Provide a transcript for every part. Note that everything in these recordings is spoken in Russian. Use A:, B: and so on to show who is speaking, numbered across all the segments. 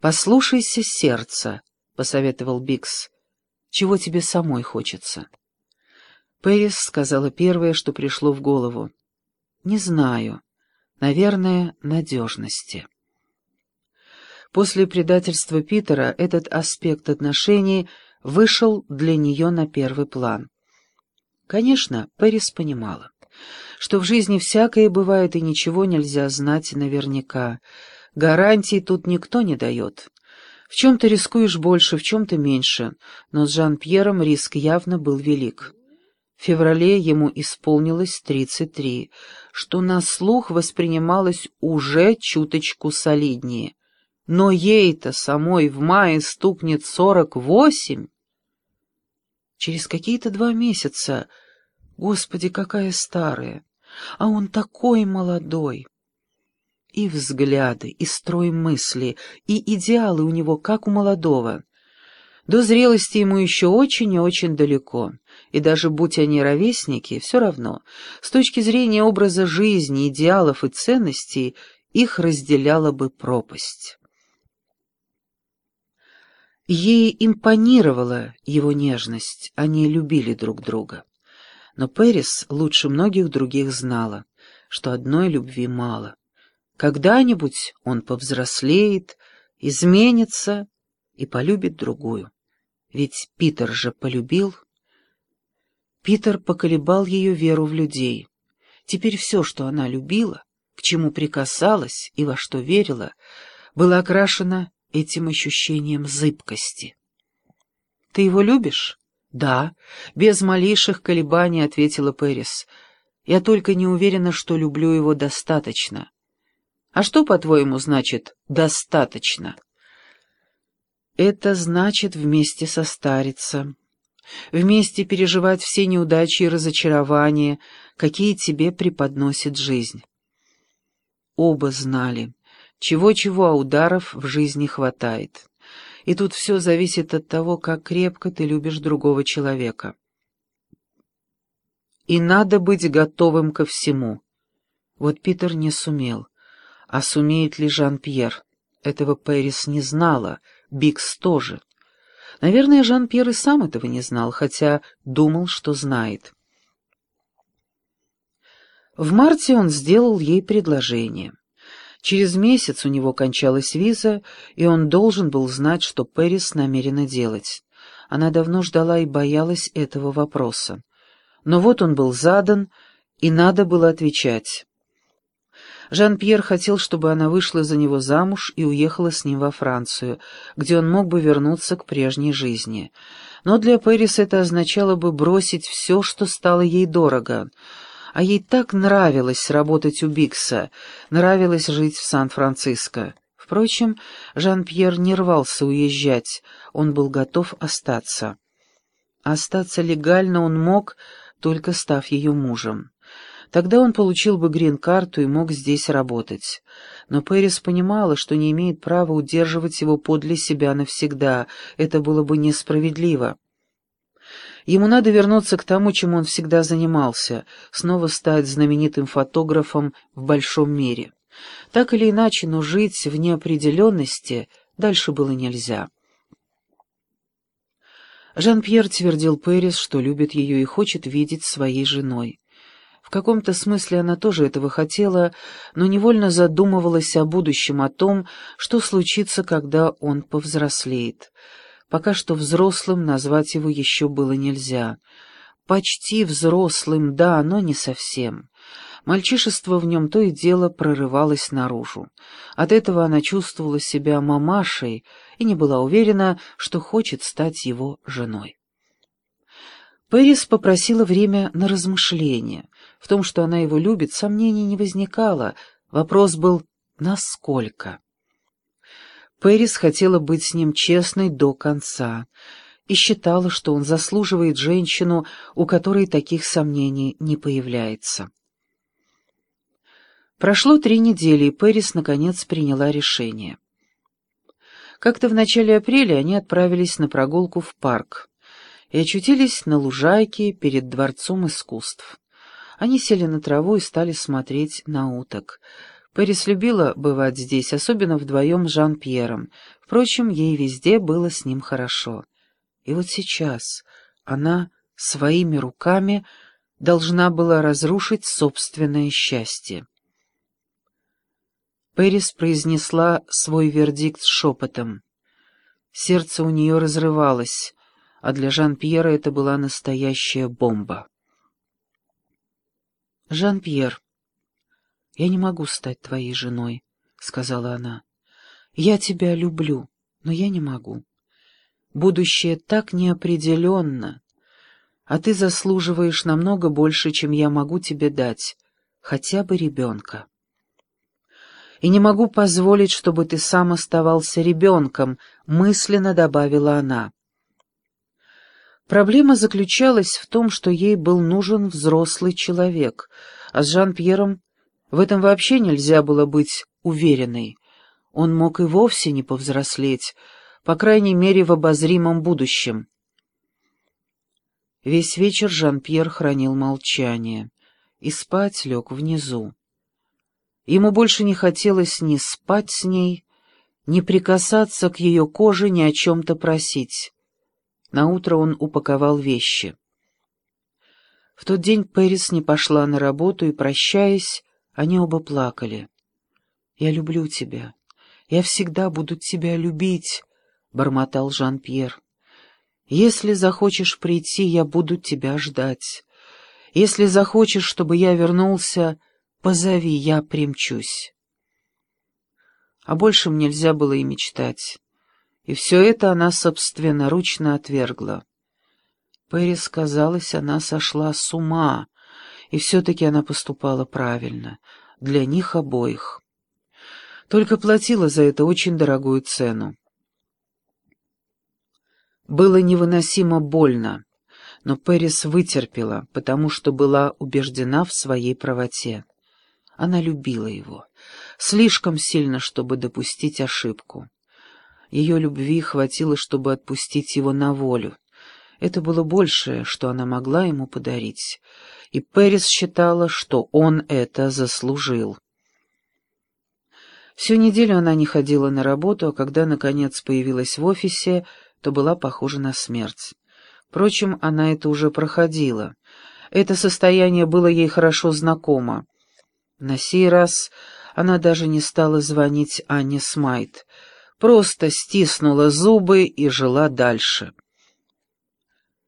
A: «Послушайся сердца», — посоветовал Бикс. «Чего тебе самой хочется?» Пэрис сказала первое, что пришло в голову. «Не знаю. Наверное, надежности». После предательства Питера этот аспект отношений вышел для нее на первый план. Конечно, Пэрис понимала, что в жизни всякое бывает и ничего нельзя знать наверняка. Гарантий тут никто не дает. В чем-то рискуешь больше, в чем-то меньше, но с Жан-Пьером риск явно был велик. В феврале ему исполнилось 33, что на слух воспринималось уже чуточку солиднее. Но ей-то самой в мае стукнет сорок восемь. Через какие-то два месяца, господи, какая старая, а он такой молодой. И взгляды, и строй мысли, и идеалы у него, как у молодого. До зрелости ему еще очень и очень далеко, и даже будь они ровесники, все равно, с точки зрения образа жизни, идеалов и ценностей, их разделяла бы пропасть. Ей импонировала его нежность, они любили друг друга. Но Пэрис лучше многих других знала, что одной любви мало. Когда-нибудь он повзрослеет, изменится и полюбит другую. Ведь Питер же полюбил. Питер поколебал ее веру в людей. Теперь все, что она любила, к чему прикасалась и во что верила, было окрашено этим ощущением зыбкости. «Ты его любишь?» «Да», — без малейших колебаний ответила Пэрис. «Я только не уверена, что люблю его достаточно». «А что, по-твоему, значит «достаточно»?» «Это значит вместе состариться, вместе переживать все неудачи и разочарования, какие тебе преподносит жизнь». Оба знали. Чего-чего, а ударов в жизни хватает. И тут все зависит от того, как крепко ты любишь другого человека. И надо быть готовым ко всему. Вот Питер не сумел. А сумеет ли Жан-Пьер? Этого Пэрис не знала, Бикс тоже. Наверное, Жан-Пьер и сам этого не знал, хотя думал, что знает. В марте он сделал ей предложение. Через месяц у него кончалась виза, и он должен был знать, что Пэрис намерена делать. Она давно ждала и боялась этого вопроса. Но вот он был задан, и надо было отвечать. Жан-Пьер хотел, чтобы она вышла за него замуж и уехала с ним во Францию, где он мог бы вернуться к прежней жизни. Но для Пэрис это означало бы бросить все, что стало ей дорого — а ей так нравилось работать у Бикса, нравилось жить в Сан-Франциско. Впрочем, Жан-Пьер не рвался уезжать, он был готов остаться. Остаться легально он мог, только став ее мужем. Тогда он получил бы грин-карту и мог здесь работать. Но Пэрис понимала, что не имеет права удерживать его подле себя навсегда, это было бы несправедливо. Ему надо вернуться к тому, чем он всегда занимался, снова стать знаменитым фотографом в большом мире. Так или иначе, но жить в неопределенности дальше было нельзя. Жан-Пьер твердил Пэрис, что любит ее и хочет видеть своей женой. В каком-то смысле она тоже этого хотела, но невольно задумывалась о будущем, о том, что случится, когда он повзрослеет. Пока что взрослым назвать его еще было нельзя. Почти взрослым, да, но не совсем. Мальчишество в нем то и дело прорывалось наружу. От этого она чувствовала себя мамашей и не была уверена, что хочет стать его женой. Пэрис попросила время на размышление. В том, что она его любит, сомнений не возникало. Вопрос был «насколько?». Пэрис хотела быть с ним честной до конца и считала, что он заслуживает женщину, у которой таких сомнений не появляется. Прошло три недели, и Пэрис наконец приняла решение. Как-то в начале апреля они отправились на прогулку в парк и очутились на лужайке перед Дворцом искусств. Они сели на траву и стали смотреть на уток. Пэрис любила бывать здесь, особенно вдвоем с Жан-Пьером. Впрочем, ей везде было с ним хорошо. И вот сейчас она своими руками должна была разрушить собственное счастье. Пэрис произнесла свой вердикт шепотом. Сердце у нее разрывалось, а для Жан-Пьера это была настоящая бомба. «Жан-Пьер, я не могу стать твоей женой», — сказала она. «Я тебя люблю, но я не могу. Будущее так неопределенно, а ты заслуживаешь намного больше, чем я могу тебе дать, хотя бы ребенка. И не могу позволить, чтобы ты сам оставался ребенком», — мысленно добавила она. Проблема заключалась в том, что ей был нужен взрослый человек, а с Жан-Пьером в этом вообще нельзя было быть уверенной. Он мог и вовсе не повзрослеть, по крайней мере, в обозримом будущем. Весь вечер Жан-Пьер хранил молчание и спать лег внизу. Ему больше не хотелось ни спать с ней, ни прикасаться к ее коже, ни о чем-то просить. Наутро он упаковал вещи. В тот день Пэрис не пошла на работу, и, прощаясь, они оба плакали. «Я люблю тебя. Я всегда буду тебя любить», — бормотал Жан-Пьер. «Если захочешь прийти, я буду тебя ждать. Если захочешь, чтобы я вернулся, позови, я примчусь». А большем нельзя было и мечтать. И все это она собственноручно отвергла. Пэрис, казалось, она сошла с ума, и все-таки она поступала правильно, для них обоих. Только платила за это очень дорогую цену. Было невыносимо больно, но Пэрис вытерпела, потому что была убеждена в своей правоте. Она любила его, слишком сильно, чтобы допустить ошибку. Ее любви хватило, чтобы отпустить его на волю. Это было большее, что она могла ему подарить, и Пэрис считала, что он это заслужил. Всю неделю она не ходила на работу, а когда, наконец, появилась в офисе, то была похожа на смерть. Впрочем, она это уже проходила. Это состояние было ей хорошо знакомо. На сей раз она даже не стала звонить Анне Смайт — просто стиснула зубы и жила дальше.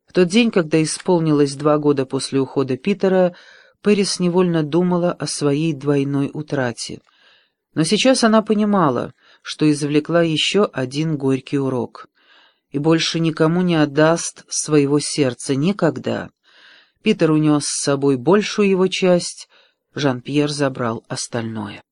A: В тот день, когда исполнилось два года после ухода Питера, Пэрис невольно думала о своей двойной утрате. Но сейчас она понимала, что извлекла еще один горький урок. И больше никому не отдаст своего сердца никогда. Питер унес с собой большую его часть, Жан-Пьер забрал остальное.